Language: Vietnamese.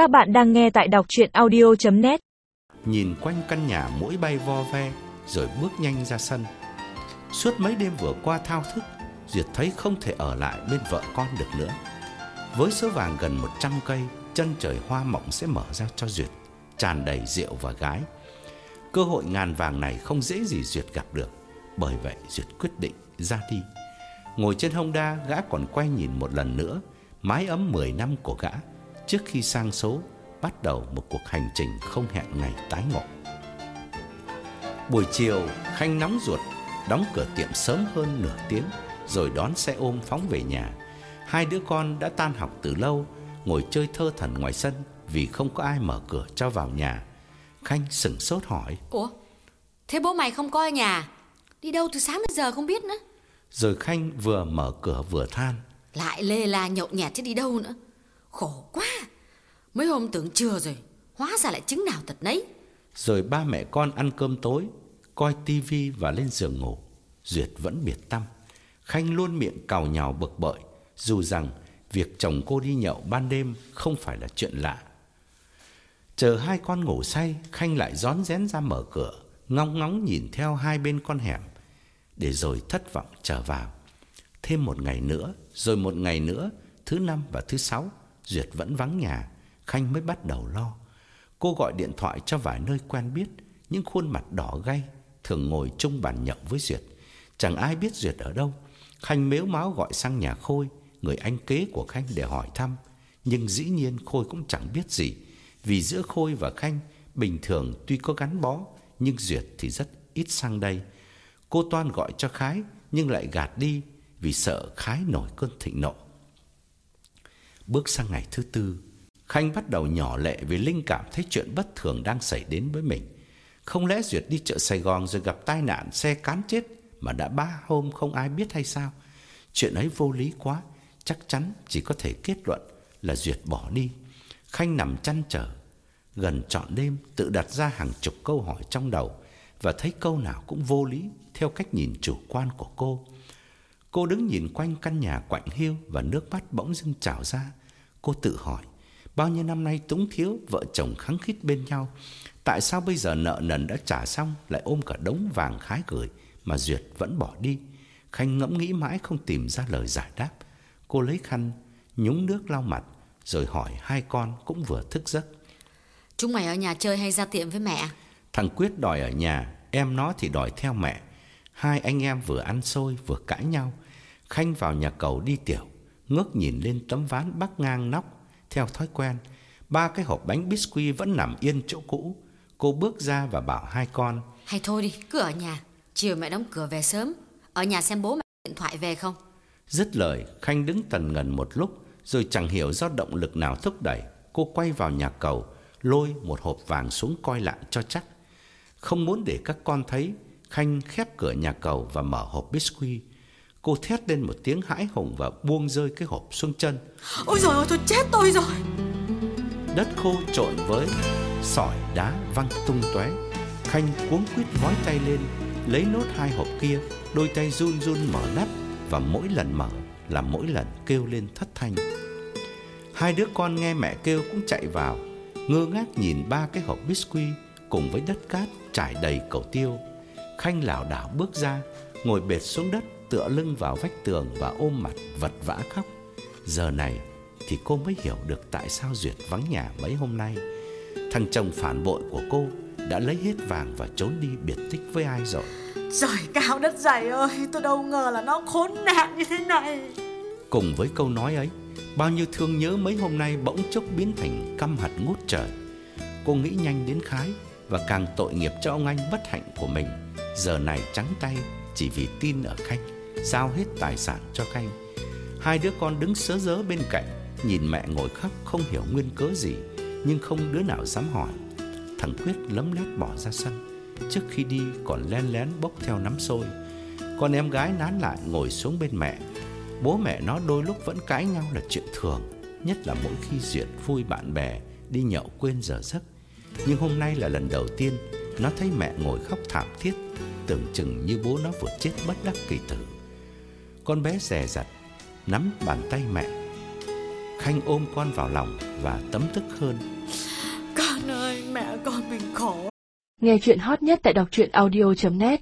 Các bạn đang nghe tại đọc chuyện audio.net Nhìn quanh căn nhà mũi bay vo ve, Rồi bước nhanh ra sân. Suốt mấy đêm vừa qua thao thức, Duyệt thấy không thể ở lại bên vợ con được nữa. Với số vàng gần 100 cây, Chân trời hoa mộng sẽ mở ra cho Duyệt, Tràn đầy rượu và gái. Cơ hội ngàn vàng này không dễ gì Duyệt gặp được, Bởi vậy Duyệt quyết định ra đi. Ngồi trên hông đa, gã còn quay nhìn một lần nữa, Mái ấm 10 năm của gã. Trước khi sang số Bắt đầu một cuộc hành trình không hẹn ngày tái ngộ. Buổi chiều Khanh nóng ruột Đóng cửa tiệm sớm hơn nửa tiếng Rồi đón xe ôm phóng về nhà. Hai đứa con đã tan học từ lâu Ngồi chơi thơ thần ngoài sân Vì không có ai mở cửa cho vào nhà. Khanh sửng sốt hỏi Ủa Thế bố mày không ở nhà? Đi đâu từ sáng đến giờ không biết nữa? Rồi Khanh vừa mở cửa vừa than Lại lê la nhậu nhẹt chứ đi đâu nữa Khổ quá. Mấy hôm tưởng chưa rồi, Hóa ra lại chứng nào thật nấy. Rồi ba mẹ con ăn cơm tối, Coi tivi và lên giường ngủ. Duyệt vẫn biệt tâm. Khanh luôn miệng cào nhào bực bội, Dù rằng việc chồng cô đi nhậu ban đêm Không phải là chuyện lạ. Chờ hai con ngủ say, Khanh lại rón rén ra mở cửa, Ngóng ngóng nhìn theo hai bên con hẻm, Để rồi thất vọng trở vào. Thêm một ngày nữa, Rồi một ngày nữa, Thứ năm và thứ sáu Duyệt vẫn vắng nhà, Khanh mới bắt đầu lo. Cô gọi điện thoại cho vài nơi quen biết, Những khuôn mặt đỏ gay, Thường ngồi chung bàn nhậu với Duyệt. Chẳng ai biết Duyệt ở đâu. Khanh mếu máu gọi sang nhà Khôi, Người anh kế của Khanh để hỏi thăm. Nhưng dĩ nhiên Khôi cũng chẳng biết gì, Vì giữa Khôi và Khanh, Bình thường tuy có gắn bó, Nhưng Duyệt thì rất ít sang đây. Cô Toan gọi cho Khái, Nhưng lại gạt đi, Vì sợ Khái nổi cơn thịnh nộ. Bước sang ngày thứ tư Khanh bắt đầu nhỏ lệ vì linh cảm thấy chuyện bất thường đang xảy đến với mình. Không lẽ Duyệt đi chợ Sài Gòn rồi gặp tai nạn xe cán chết mà đã ba hôm không ai biết hay sao? Chuyện ấy vô lý quá, chắc chắn chỉ có thể kết luận là Duyệt bỏ đi. Khanh nằm chăn trở, gần trọn đêm tự đặt ra hàng chục câu hỏi trong đầu và thấy câu nào cũng vô lý theo cách nhìn chủ quan của cô. Cô đứng nhìn quanh căn nhà quạnh hiu và nước mắt bỗng dưng trào ra. Cô tự hỏi, Bao nhiêu năm nay túng thiếu Vợ chồng khắng khít bên nhau Tại sao bây giờ nợ nần đã trả xong Lại ôm cả đống vàng khái gửi Mà Duyệt vẫn bỏ đi? Khanh ngẫm nghĩ mãi không tìm ra lời giải đáp. Cô lấy khăn Nhúng nước lau mặt Rồi hỏi hai con cũng vừa thức giấc. Chúng mày ở nhà chơi hay ra tiệm với mẹ Thằng Quyết đòi ở nhà Em nó thì đòi theo mẹ. Hai anh em vừa ăn xôi vừa cãi nhau. Khanh vào nhà cầu đi tiểu Ngước nhìn lên tấm ván bắc ngang nóc theo thói quen, ba cái hộp bánh biscuit vẫn nằm yên chỗ cũ. Cô bước ra và bảo hai con. Hay thôi đi, cứ ở nhà. Chiều mẹ đóng cửa về sớm. Ở nhà xem bố mẹ điện thoại về không? Dứt lời, Khanh đứng tần ngần một lúc, rồi chẳng hiểu do động lực nào thúc đẩy. Cô quay vào nhà cầu, lôi một hộp vàng xuống coi lại cho chắc. Không muốn để các con thấy, Khanh khép cửa nhà cầu và mở hộp biscuit. Cô thét lên một tiếng hãi hùng và buông rơi cái hộp xuống chân. Ôi trời ơi, tôi chết tôi rồi. Đất khô trộn với sỏi đá văng tung tóe. Khanh cuống quýt vói tay lên, lấy nốt hai hộp kia, đôi tay run run mở nắp và mỗi lần mở là mỗi lần kêu lên thất thanh. Hai đứa con nghe mẹ kêu cũng chạy vào, ngơ ngác nhìn ba cái hộp biscuit cùng với đất cát trải đầy cầu tiêu. Khanh lảo đảo bước ra, ngồi bệt xuống đất tựa lưng vào vách tường và ôm mặt vật vã khóc. Giờ này thì cô mới hiểu được tại sao Duyệt vắng nhà mấy hôm nay. Thằng chồng phản bội của cô đã lấy hết vàng và trốn đi biệt tích với ai rồi. Trời cao đất dày ơi, tôi đâu ngờ là nó khốn nạn như thế này. Cùng với câu nói ấy, bao nhiêu thương nhớ mấy hôm nay bỗng chốc biến thành căm hận ngút trời. Cô nghĩ nhanh đến khái và càng tội nghiệp cho ông anh bất hạnh của mình. Giờ này trắng tay chỉ vì tin ở Khanh giao hết tài sản cho Khanh. Hai đứa con đứng sớ dớ bên cạnh, nhìn mẹ ngồi khóc không hiểu nguyên cớ gì, nhưng không đứa nào dám hỏi. Thằng Quyết lấm lét bỏ ra sân, trước khi đi còn len lén bốc theo nắm xôi. Con em gái nán lại ngồi xuống bên mẹ. Bố mẹ nó đôi lúc vẫn cãi nhau là chuyện thường, nhất là mỗi khi duyệt vui bạn bè đi nhậu quên giờ giấc. Nhưng hôm nay là lần đầu tiên nó thấy mẹ ngồi khóc thảm thiết, tưởng chừng như bố nó vừa chết bất đắc kỳ tử. Con bé rè rặt Nắm bàn tay mẹ. Khanh ôm con vào lòng và tấm tức hơn. Con ơi, mẹ con mình khổ. Nghe chuyện hot nhất tại đọc truyện audio.net